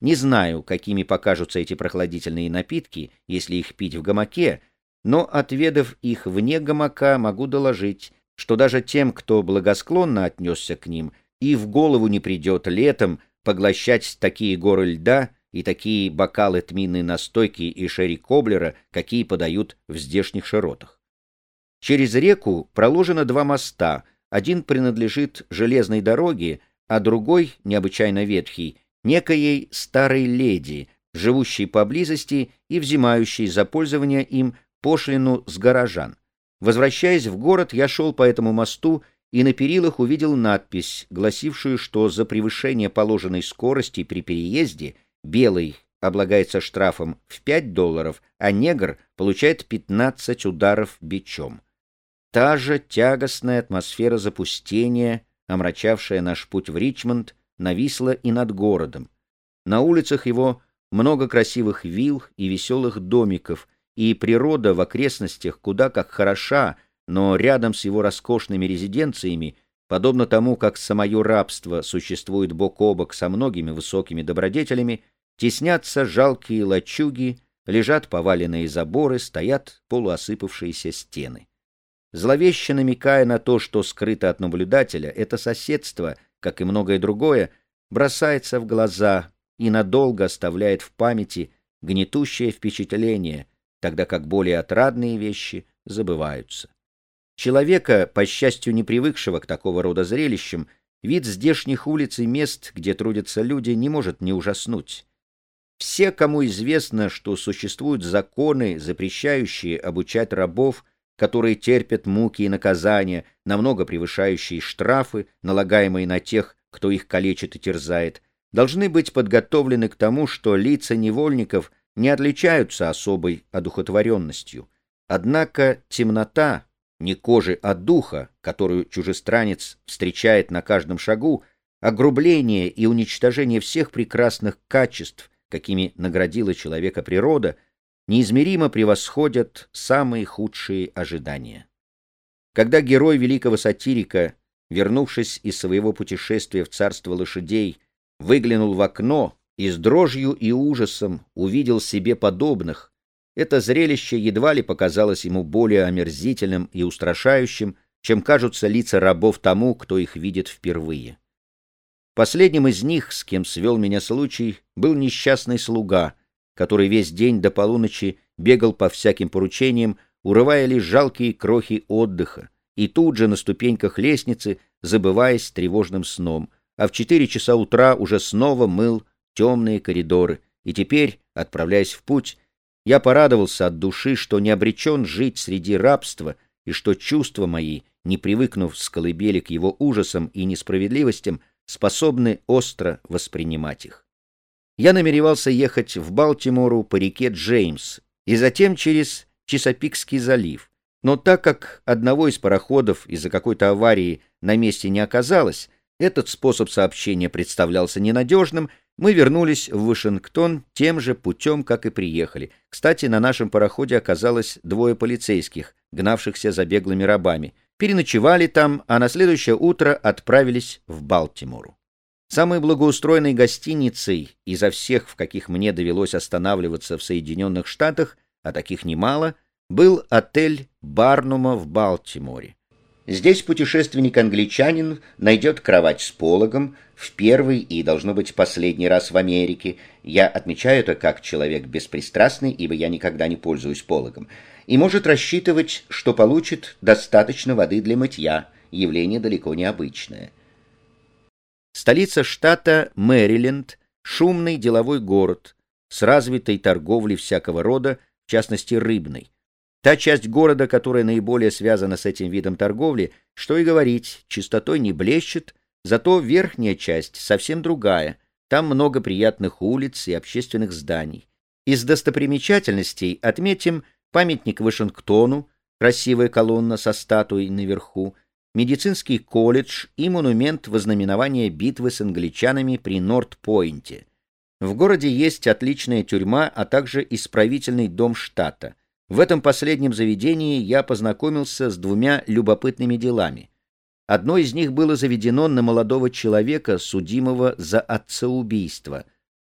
Не знаю, какими покажутся эти прохладительные напитки, если их пить в гамаке, но, отведав их вне гамака, могу доложить, что даже тем, кто благосклонно отнесся к ним, и в голову не придет летом поглощать такие горы льда и такие бокалы тминной настойки и шерри-коблера, какие подают в здешних широтах. Через реку проложено два моста, один принадлежит железной дороге, а другой, необычайно ветхий, некоей старой леди, живущей поблизости и взимающей за пользование им пошлину с горожан. Возвращаясь в город, я шел по этому мосту и на перилах увидел надпись, гласившую, что за превышение положенной скорости при переезде белый облагается штрафом в 5 долларов, а негр получает 15 ударов бичом. Та же тягостная атмосфера запустения, омрачавшая наш путь в Ричмонд, нависла и над городом. На улицах его много красивых вилл и веселых домиков, и природа в окрестностях куда как хороша, но рядом с его роскошными резиденциями, подобно тому, как самое рабство существует бок о бок со многими высокими добродетелями, теснятся жалкие лачуги, лежат поваленные заборы, стоят полуосыпавшиеся стены. Зловеще намекая на то, что скрыто от наблюдателя, это соседство, как и многое другое, бросается в глаза и надолго оставляет в памяти гнетущее впечатление, тогда как более отрадные вещи забываются. Человека, по счастью, не привыкшего к такого рода зрелищам, вид здешних улиц и мест, где трудятся люди, не может не ужаснуть. Все, кому известно, что существуют законы, запрещающие обучать рабов, которые терпят муки и наказания, намного превышающие штрафы, налагаемые на тех, кто их калечит и терзает, должны быть подготовлены к тому, что лица невольников не отличаются особой одухотворенностью. Однако темнота, не кожи, а духа, которую чужестранец встречает на каждом шагу, огрубление и уничтожение всех прекрасных качеств, какими наградила человека природа — неизмеримо превосходят самые худшие ожидания. Когда герой великого сатирика, вернувшись из своего путешествия в царство лошадей, выглянул в окно и с дрожью и ужасом увидел себе подобных, это зрелище едва ли показалось ему более омерзительным и устрашающим, чем кажутся лица рабов тому, кто их видит впервые. Последним из них, с кем свел меня случай, был несчастный слуга — который весь день до полуночи бегал по всяким поручениям, урывая лишь жалкие крохи отдыха, и тут же на ступеньках лестницы, забываясь тревожным сном, а в четыре часа утра уже снова мыл темные коридоры, и теперь, отправляясь в путь, я порадовался от души, что не обречен жить среди рабства, и что чувства мои, не привыкнув с колыбели к его ужасам и несправедливостям, способны остро воспринимать их я намеревался ехать в Балтимору по реке Джеймс и затем через Чесопикский залив. Но так как одного из пароходов из-за какой-то аварии на месте не оказалось, этот способ сообщения представлялся ненадежным, мы вернулись в Вашингтон тем же путем, как и приехали. Кстати, на нашем пароходе оказалось двое полицейских, гнавшихся за беглыми рабами. Переночевали там, а на следующее утро отправились в Балтимору. Самой благоустроенной гостиницей изо всех, в каких мне довелось останавливаться в Соединенных Штатах, а таких немало, был отель Барнума в Балтиморе. Здесь путешественник-англичанин найдет кровать с пологом в первый и, должно быть, последний раз в Америке. Я отмечаю это как человек беспристрастный, ибо я никогда не пользуюсь пологом. И может рассчитывать, что получит достаточно воды для мытья, явление далеко необычное. Столица штата Мэриленд — шумный деловой город с развитой торговлей всякого рода, в частности рыбной. Та часть города, которая наиболее связана с этим видом торговли, что и говорить, чистотой не блещет, зато верхняя часть совсем другая. Там много приятных улиц и общественных зданий. Из достопримечательностей отметим памятник Вашингтону, красивая колонна со статуей наверху, медицинский колледж и монумент вознаменования битвы с англичанами при Норт-Пойнте. В городе есть отличная тюрьма, а также исправительный дом штата. В этом последнем заведении я познакомился с двумя любопытными делами. Одно из них было заведено на молодого человека, судимого за отцеубийство.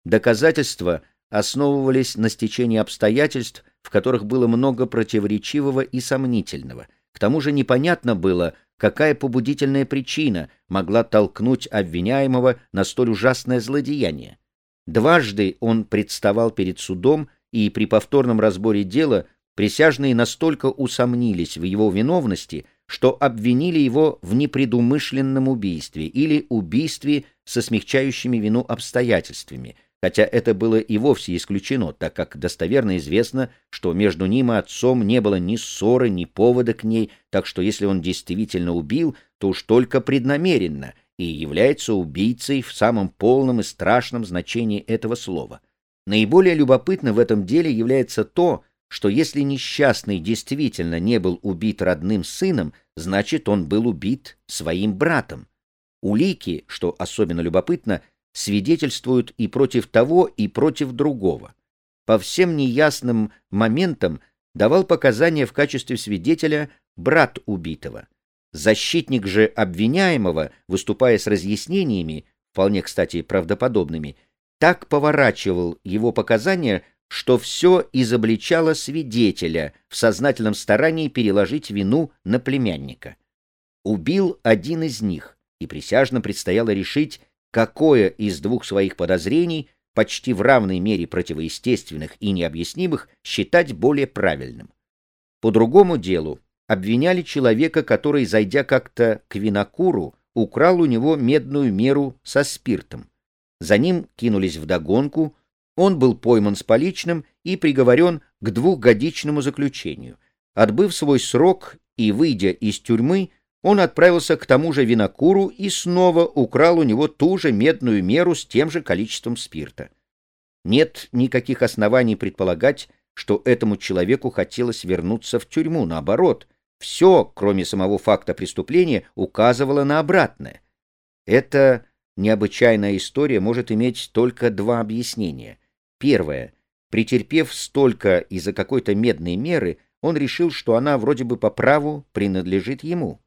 Доказательства основывались на стечении обстоятельств, в которых было много противоречивого и сомнительного. К тому же непонятно было, какая побудительная причина могла толкнуть обвиняемого на столь ужасное злодеяние. Дважды он представал перед судом, и при повторном разборе дела присяжные настолько усомнились в его виновности, что обвинили его в непредумышленном убийстве или убийстве со смягчающими вину обстоятельствами, хотя это было и вовсе исключено, так как достоверно известно, что между ним и отцом не было ни ссоры, ни повода к ней, так что если он действительно убил, то уж только преднамеренно и является убийцей в самом полном и страшном значении этого слова. Наиболее любопытно в этом деле является то, что если несчастный действительно не был убит родным сыном, значит, он был убит своим братом. Улики, что особенно любопытно, свидетельствуют и против того, и против другого. По всем неясным моментам давал показания в качестве свидетеля брат убитого. Защитник же обвиняемого, выступая с разъяснениями, вполне, кстати, правдоподобными, так поворачивал его показания, что все изобличало свидетеля в сознательном старании переложить вину на племянника. Убил один из них, и присяжно предстояло решить, какое из двух своих подозрений, почти в равной мере противоестественных и необъяснимых, считать более правильным. По другому делу обвиняли человека, который, зайдя как-то к винокуру, украл у него медную меру со спиртом. За ним кинулись вдогонку, он был пойман с поличным и приговорен к двухгодичному заключению. Отбыв свой срок и выйдя из тюрьмы, он отправился к тому же винокуру и снова украл у него ту же медную меру с тем же количеством спирта. Нет никаких оснований предполагать, что этому человеку хотелось вернуться в тюрьму. Наоборот, все, кроме самого факта преступления, указывало на обратное. Эта необычайная история может иметь только два объяснения. Первое. Претерпев столько из-за какой-то медной меры, он решил, что она вроде бы по праву принадлежит ему.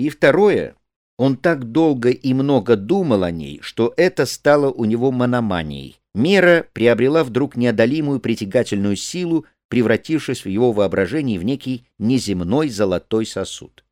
И второе, он так долго и много думал о ней, что это стало у него мономанией. Мера приобрела вдруг неодолимую притягательную силу, превратившись в его воображении в некий неземной золотой сосуд.